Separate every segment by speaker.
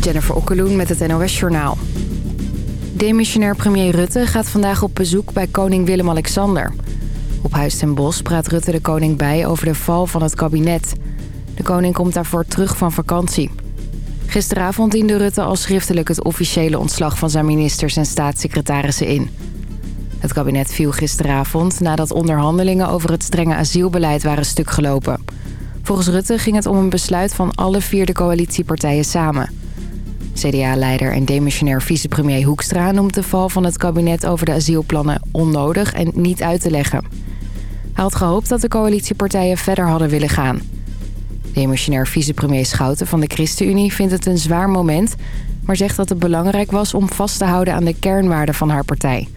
Speaker 1: Jennifer Okkeloen met het NOS Journaal. Demissionair premier Rutte gaat vandaag op bezoek bij koning Willem-Alexander. Op Huis ten Bosch praat Rutte de koning bij over de val van het kabinet. De koning komt daarvoor terug van vakantie. Gisteravond diende Rutte al schriftelijk het officiële ontslag van zijn ministers en staatssecretarissen in. Het kabinet viel gisteravond nadat onderhandelingen over het strenge asielbeleid waren stuk gelopen. Volgens Rutte ging het om een besluit van alle vier de coalitiepartijen samen. CDA-leider en demissionair vicepremier Hoekstra noemt de val van het kabinet over de asielplannen onnodig en niet uit te leggen. Hij had gehoopt dat de coalitiepartijen verder hadden willen gaan. Demissionair vicepremier Schouten van de ChristenUnie vindt het een zwaar moment... maar zegt dat het belangrijk was om vast te houden aan de kernwaarden van haar partij.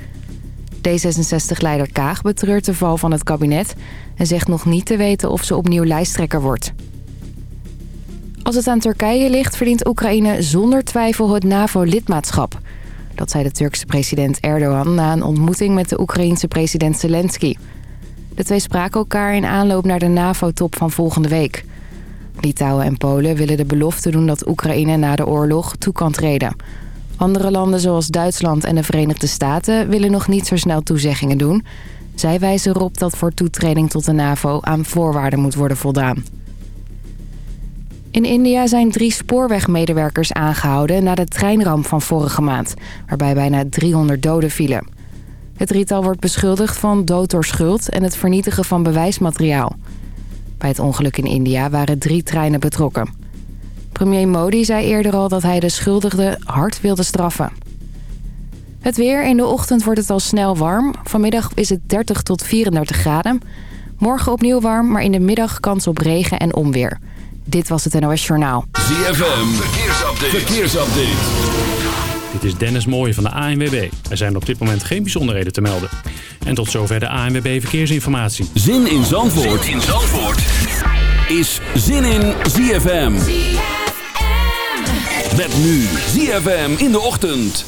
Speaker 1: D66-leider Kaag betreurt de val van het kabinet... en zegt nog niet te weten of ze opnieuw lijsttrekker wordt. Als het aan Turkije ligt, verdient Oekraïne zonder twijfel het NAVO-lidmaatschap. Dat zei de Turkse president Erdogan na een ontmoeting met de Oekraïense president Zelensky. De twee spraken elkaar in aanloop naar de NAVO-top van volgende week. Litouwen en Polen willen de belofte doen dat Oekraïne na de oorlog toe kan treden. Andere landen zoals Duitsland en de Verenigde Staten willen nog niet zo snel toezeggingen doen. Zij wijzen erop dat voor toetreding tot de NAVO aan voorwaarden moet worden voldaan. In India zijn drie spoorwegmedewerkers aangehouden na de treinramp van vorige maand, waarbij bijna 300 doden vielen. Het drietal wordt beschuldigd van dood door schuld en het vernietigen van bewijsmateriaal. Bij het ongeluk in India waren drie treinen betrokken. Premier Modi zei eerder al dat hij de schuldigden hard wilde straffen. Het weer. In de ochtend wordt het al snel warm. Vanmiddag is het 30 tot 34 graden. Morgen opnieuw warm, maar in de middag kans op regen en onweer. Dit was het NOS Journaal.
Speaker 2: ZFM, verkeersupdate. verkeersupdate.
Speaker 3: Dit is Dennis Mooij van de ANWB. Er zijn op dit moment geen bijzonderheden te melden. En tot zover de ANWB Verkeersinformatie.
Speaker 2: Zin in Zandvoort, zin in Zandvoort. is Zin in ZFM. ZFM. Met nu ZFM in de ochtend.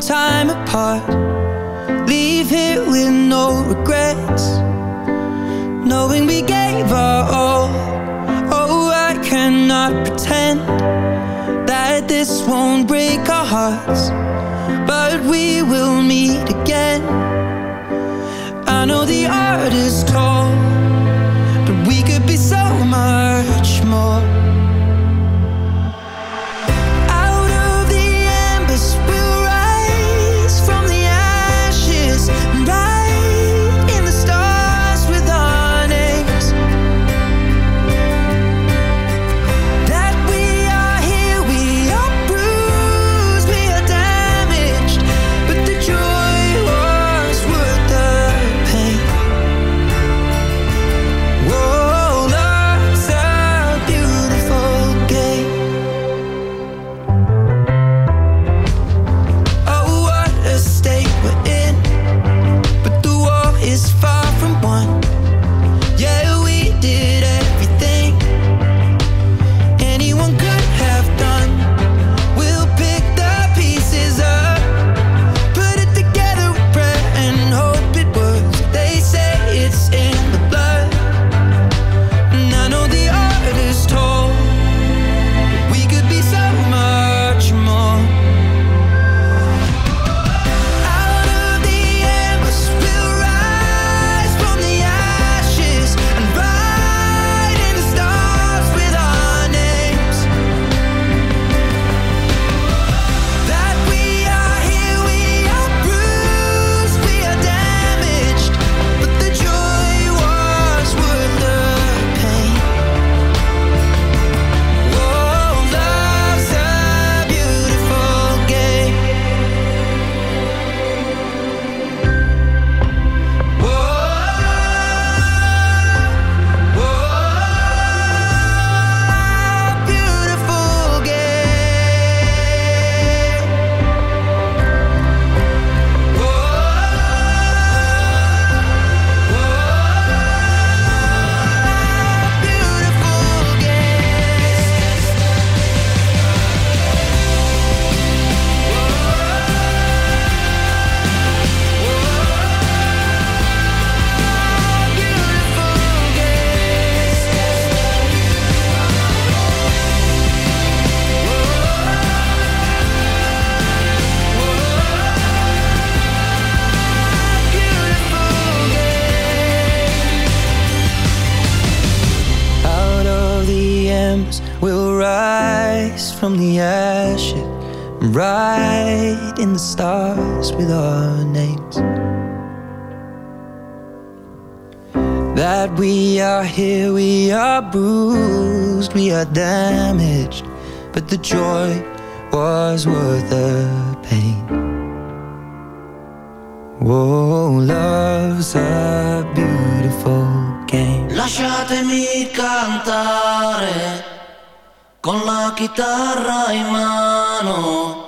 Speaker 4: Time apart. Leave here with no regrets. Knowing we gave our all. Oh, I cannot pretend That this won't break our hearts. But we will meet again. I know the art is in the stars with our names. That we are here, we are bruised, we are damaged, but the joy was worth the pain. Oh, love's a beautiful game.
Speaker 5: Lasciatemi cantare con la chitarra in mano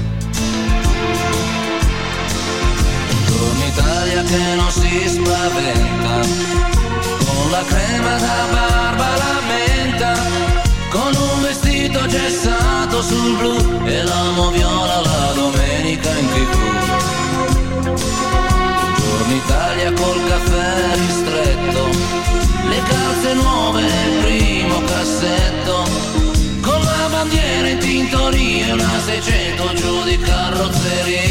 Speaker 5: Che non si spaventa, con la crema da barba la menta, con un vestito gessato sul blu e l'amo viola la domenica in tv. Buongiorno Italia col caffè ristretto, le calze nuove nel primo cassetto, con la bandiera in tintoria una 600 giù di carrozzeria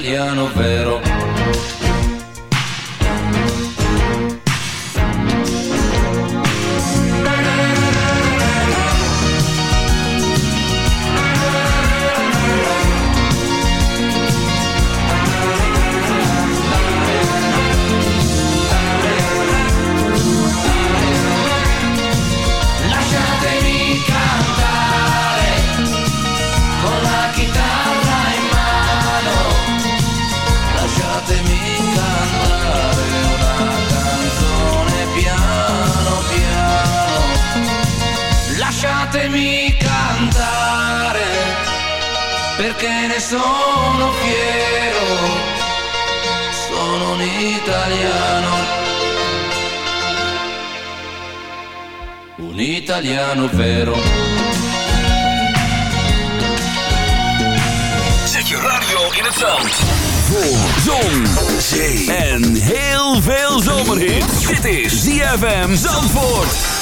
Speaker 5: italiano vero. Sono fiero. Sono un italiano. un italiano vero.
Speaker 2: Zet je radio in het zand. Voor zon, zee en heel veel zomerhit. Dit is ZFM Zandvoort.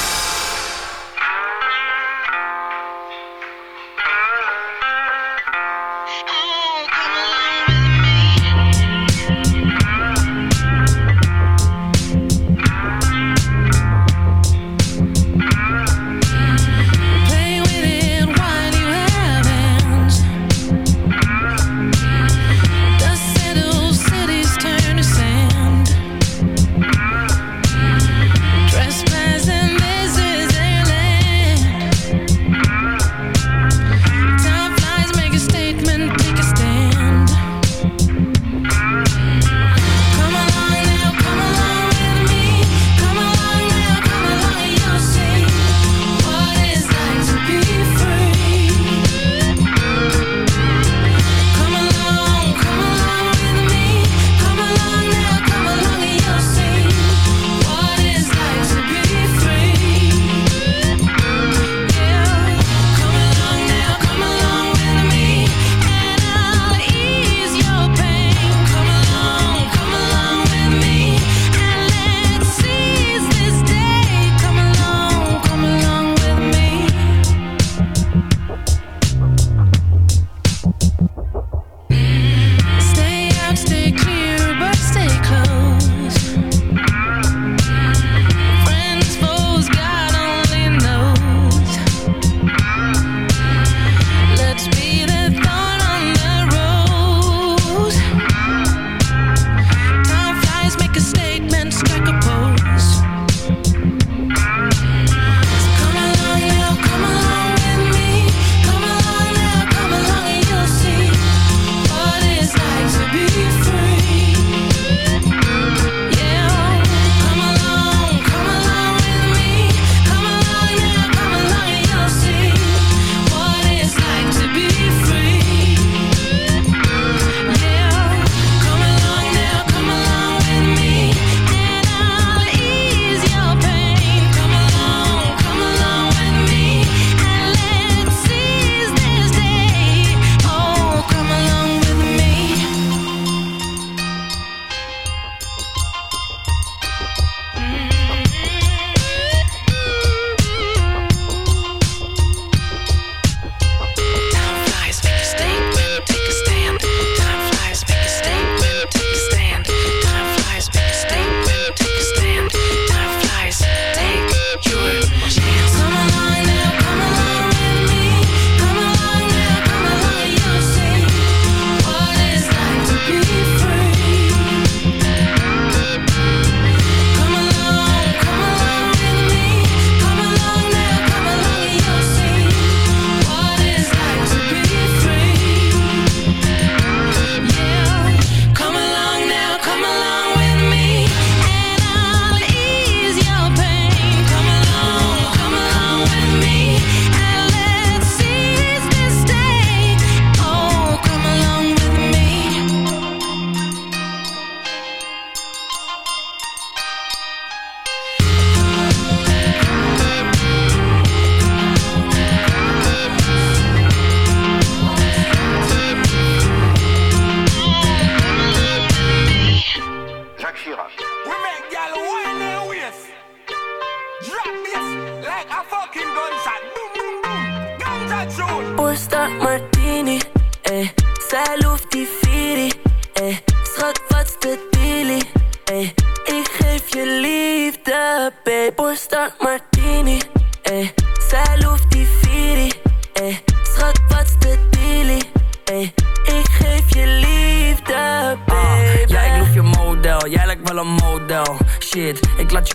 Speaker 6: Drop Martini, eh.
Speaker 7: Zij loeft die Viri, eh. Schat, wat's de dealie, eh. Ik geef je liefde, baby. Posta Martini, eh. Zij loeft die Viri, eh. Schat, wat's de dealie, eh. Ik geef je liefde, baby.
Speaker 8: Ah, ja, ik loef je model. Jij lijkt wel een model. Shit, ik laat je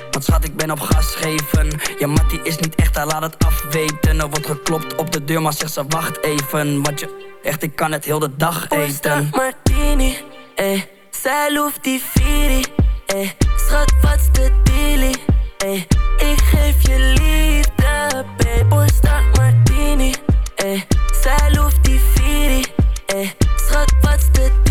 Speaker 8: Want schat, ik ben op gas geven. Ja, Mattie is niet echt, hij laat het afweten. Er wordt geklopt op de deur, maar zegt ze wacht even. Want je, echt, ik kan het heel de dag eten.
Speaker 7: Start martini, eh, zij loeft die Viri. Eh, schat, wat's de dealie? Eh, ik geef je liefde, babe, start martini. Eh, zij loeft die Viri. Eh, schat, wat's de dealie?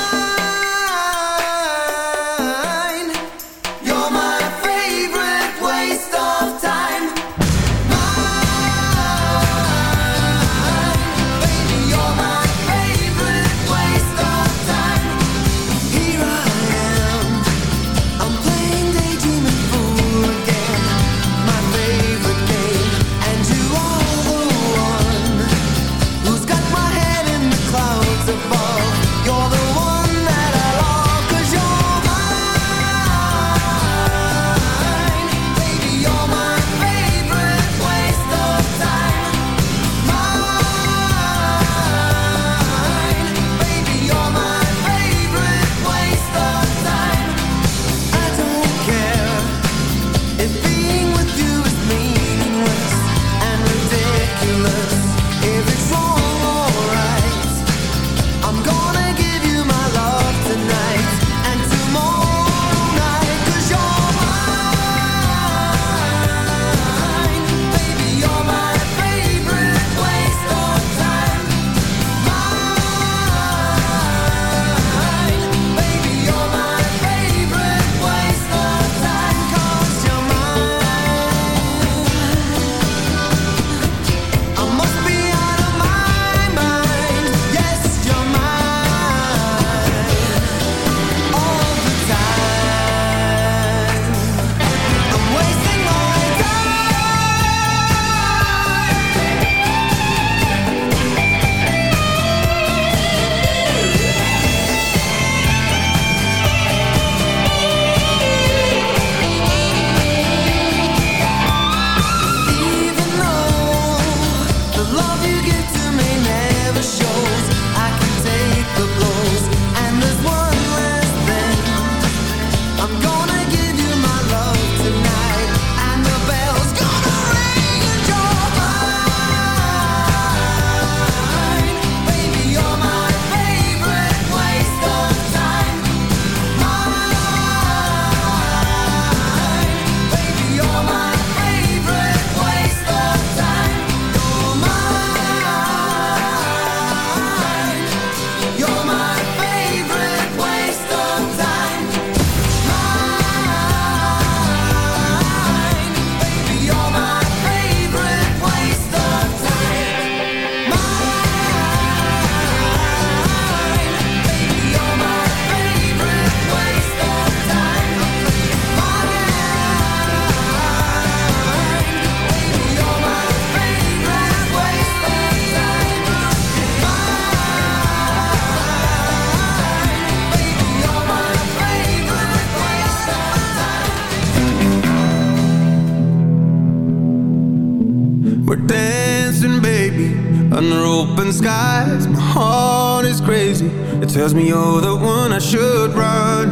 Speaker 9: open skies. My heart is crazy. It tells me you're the one I should run.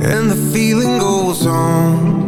Speaker 9: And the feeling goes on.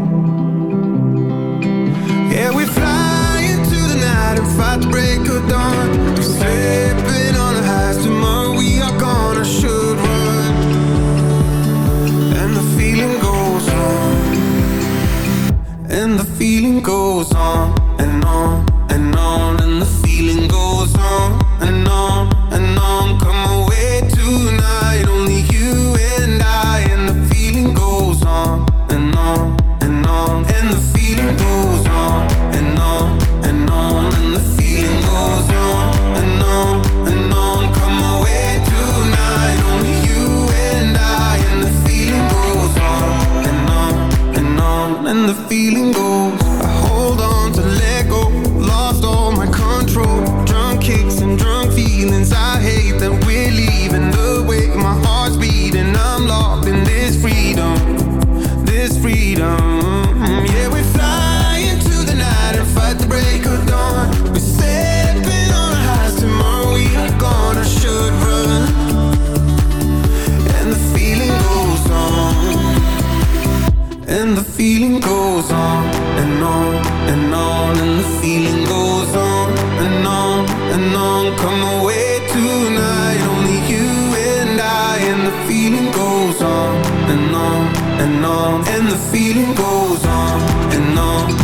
Speaker 9: and on And the feeling goes on and on.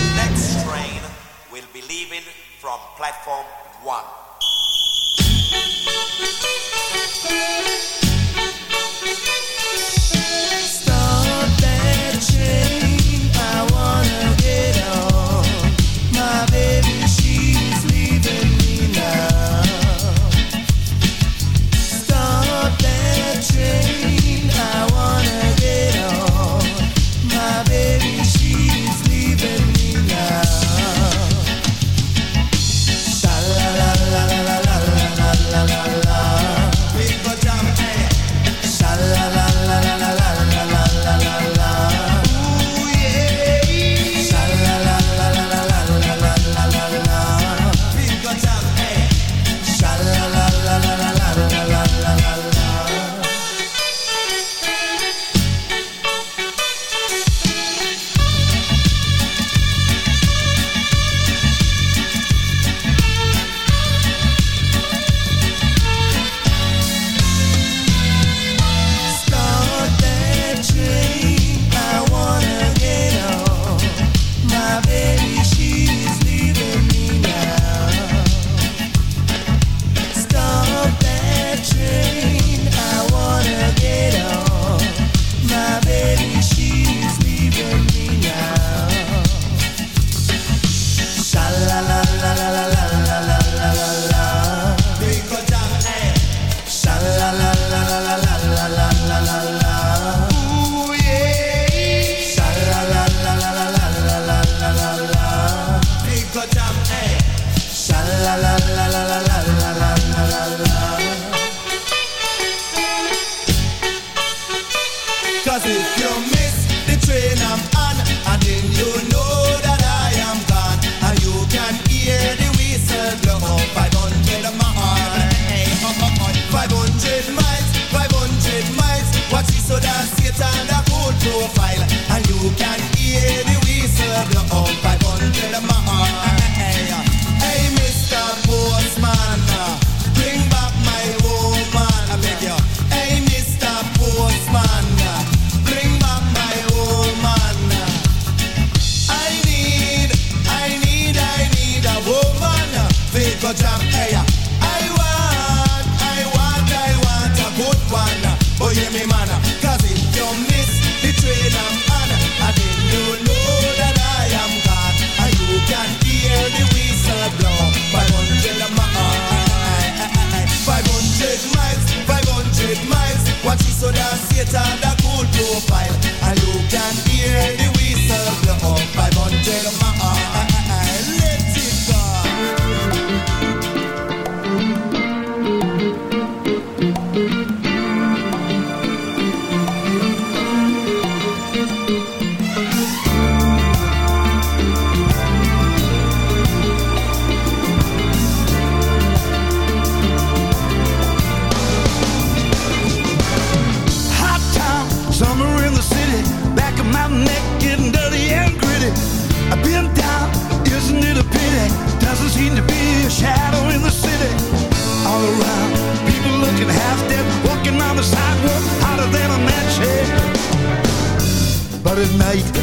Speaker 10: 100 miles. Watch it so that Satan the cool profile. And you can hear the whistle blow 500 miles.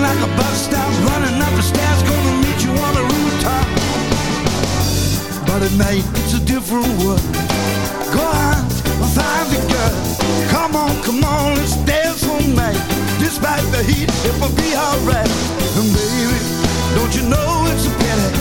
Speaker 10: like a bus stop, running up the stairs, gonna meet you on the rooftop. But at night, it's a different world. Go out and find the girl. Come on, come on, let's dance all night. Despite the heat, it will be alright. And baby, don't you know it's a pity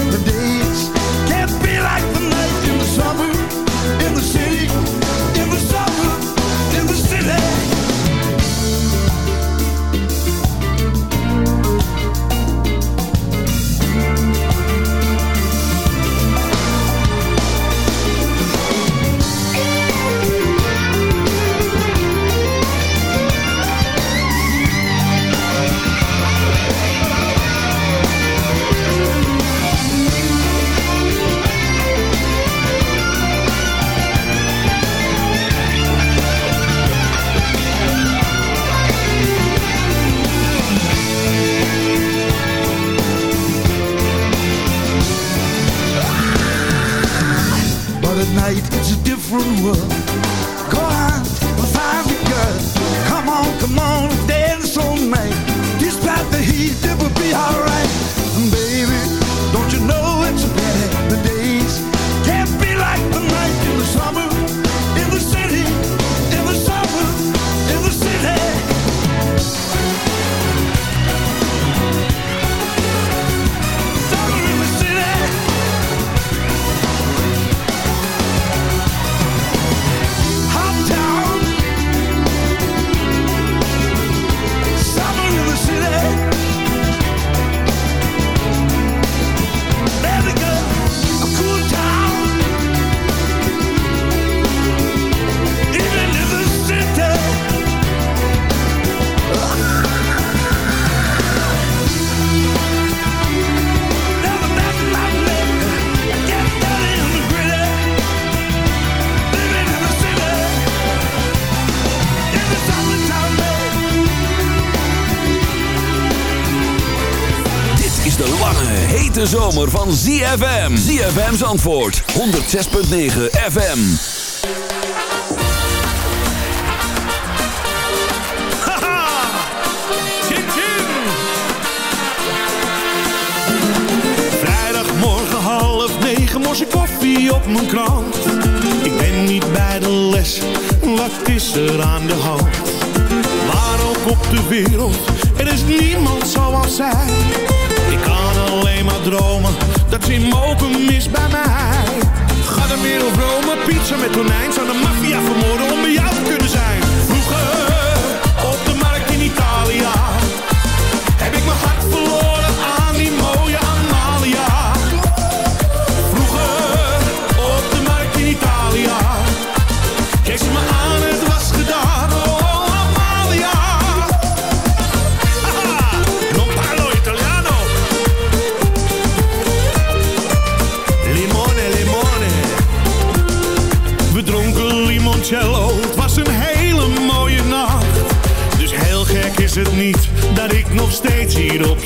Speaker 2: is de lange, hete zomer van ZFM. ZFM's antwoord, 106.9 FM.
Speaker 11: Vrijdagmorgen half negen, morse koffie op mijn krant. Ik ben niet bij de les, wat is er aan de hand? Waar ook op de wereld, er is niemand zoals zij. Alleen maar dromen, dat ze mogen mis bij mij. Ga de wereld Rome, pizza met tonijn. Zou de maffia vermoorden om bij jou te kunnen zijn.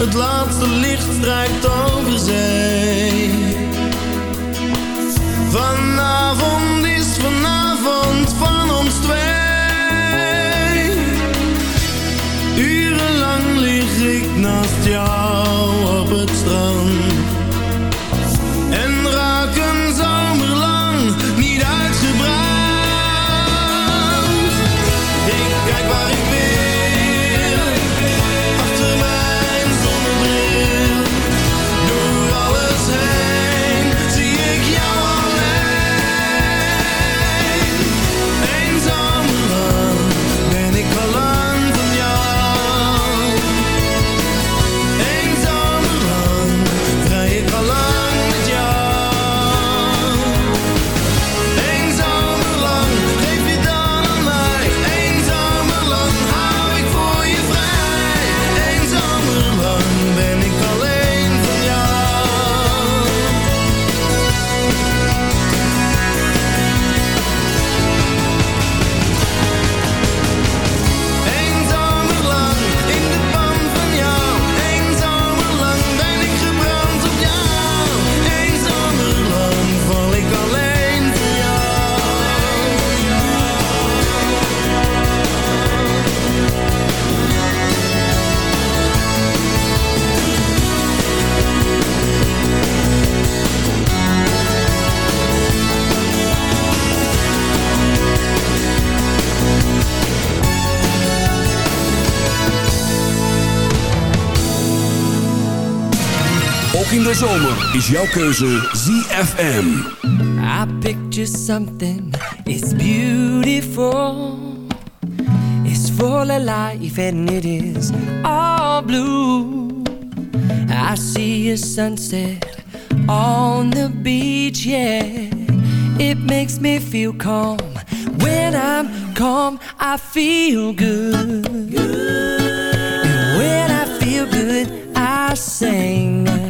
Speaker 12: Het laatste licht strijkt over
Speaker 2: zijn. in de zomer is jouw keuze ZFM.
Speaker 13: I picture something, it's beautiful. It's full of life and it is all blue. I see a sunset on the beach, yeah. It makes me feel calm. When I'm calm, I feel good. good. And when I feel good, I sing.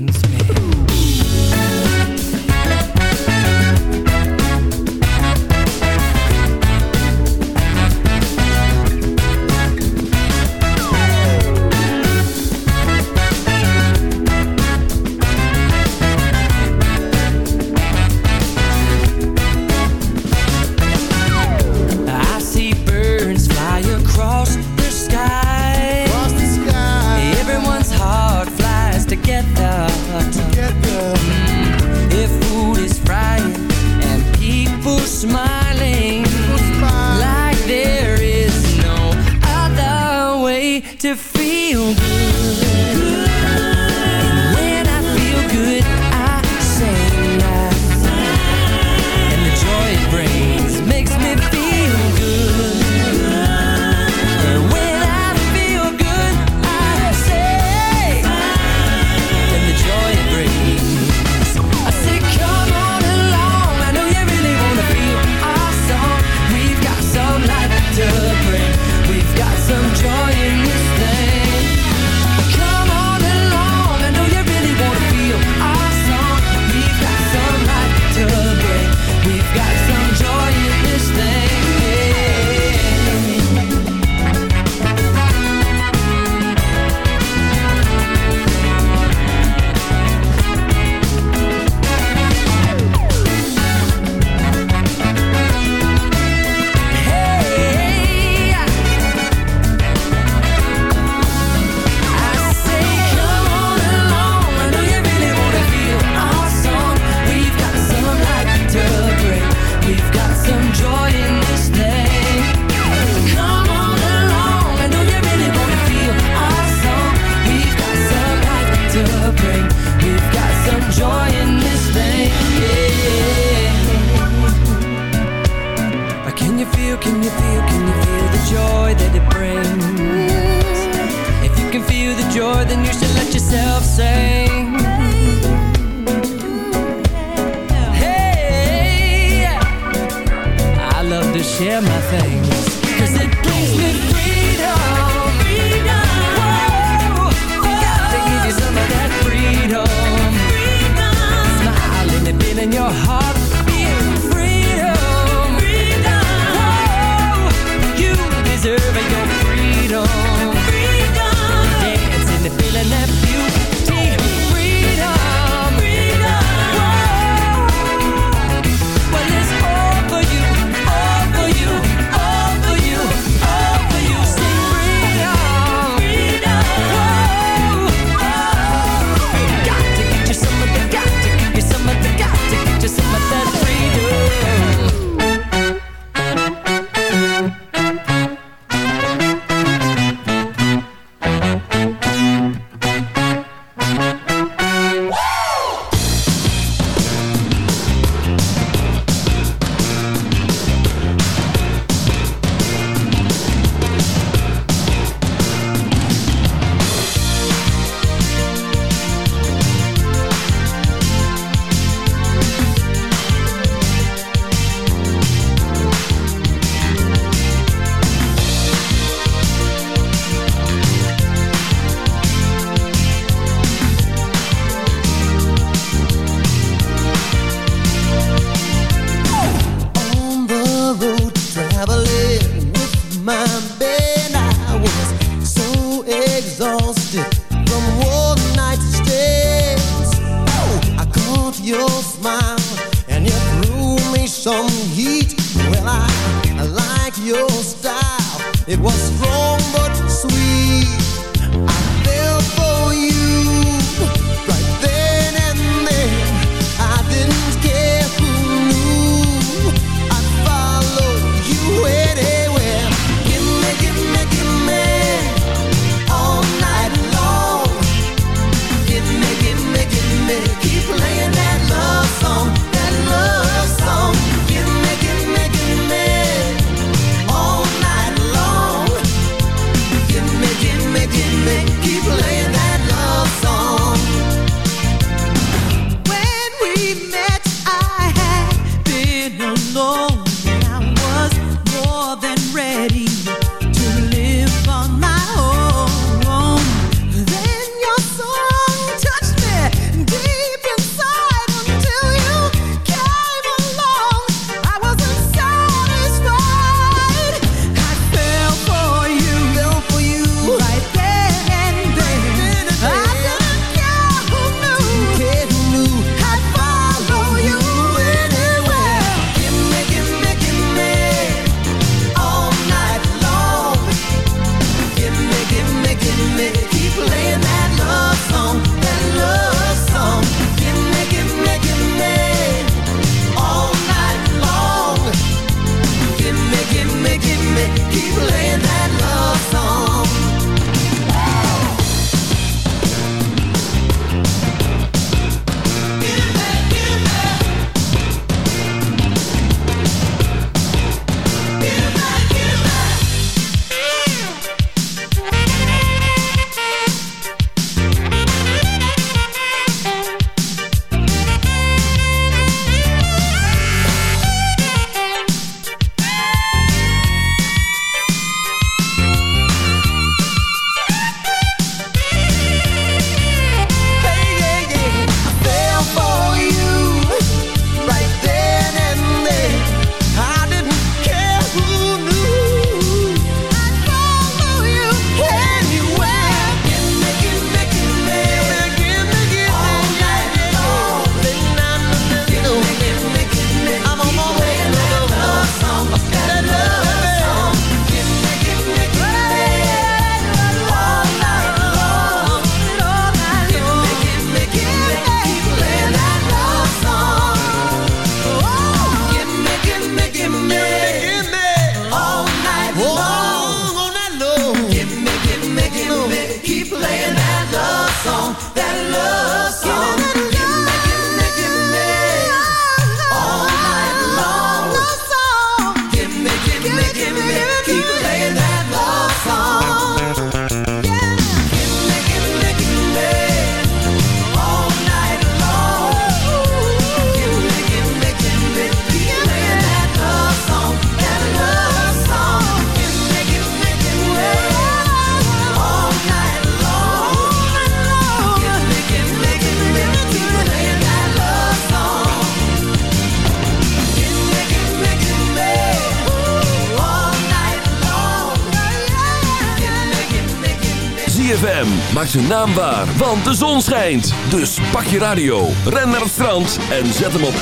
Speaker 2: ZFM maakt zijn naam waar, want de zon schijnt. Dus pak je radio, ren naar het strand en zet hem op 106.9.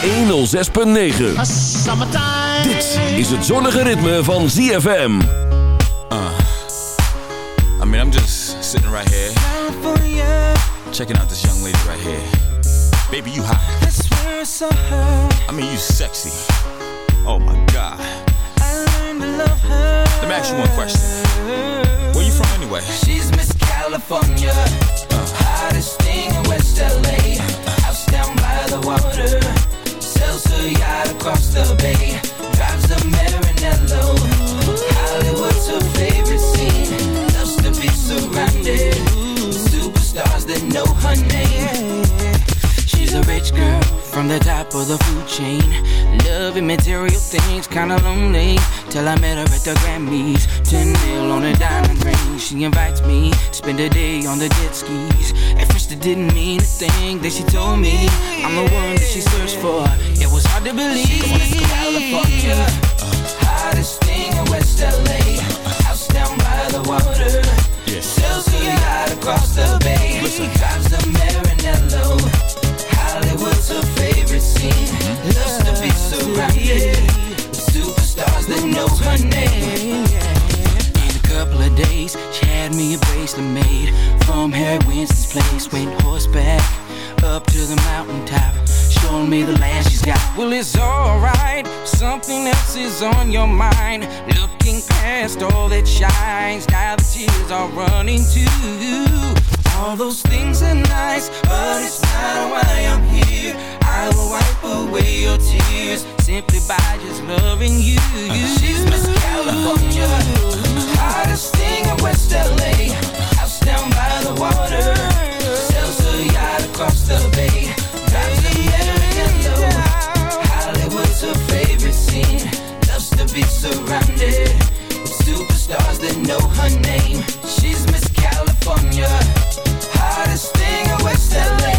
Speaker 2: Dit is het zonnige ritme van ZFM.
Speaker 14: I mean, I'm just sitting right here, checking out this young lady right here. Baby, you hot. I mean, you sexy. Oh my God. Let me ask you one question. Where you from anyway?
Speaker 15: She's Miss California, hottest thing in West LA. House down by the water, sells her yacht across the bay. Drives a Maranello. Hollywood's her favorite scene. Loves to be surrounded superstars that know her name. She's a rich girl from the top of the food chain. Loving material things, kinda lonely. Till I met her at the Grammys. 10 mil on a diamond. She invites me, spend a day on the jet skis. At first it didn't mean a thing that she told me. I'm the one that she searched for. It was hard to believe. She's California, hottest thing in West LA. House down by the water. Sells her yacht across the bay. Drives a Maranello. Hollywood's her favorite scene. Loves to be surrounded superstars that know her name. Couple of days, she had me a bracelet made from Harry Winston's place. Went horseback up to the mountaintop, showing me the land she's got. Well, it's alright, something else is on your mind. Looking past all that shines, now the tears are running too. All those things are nice, but it's not why I'm here. I will wipe away your tears simply by just loving you. She's Miss California, hottest thing in West LA. House down by the water, yacht across the bay. Drives. Hollywood's her favorite scene. Loves to be surrounded with superstars that know her name. She's Miss California. Hottest thing in West LA.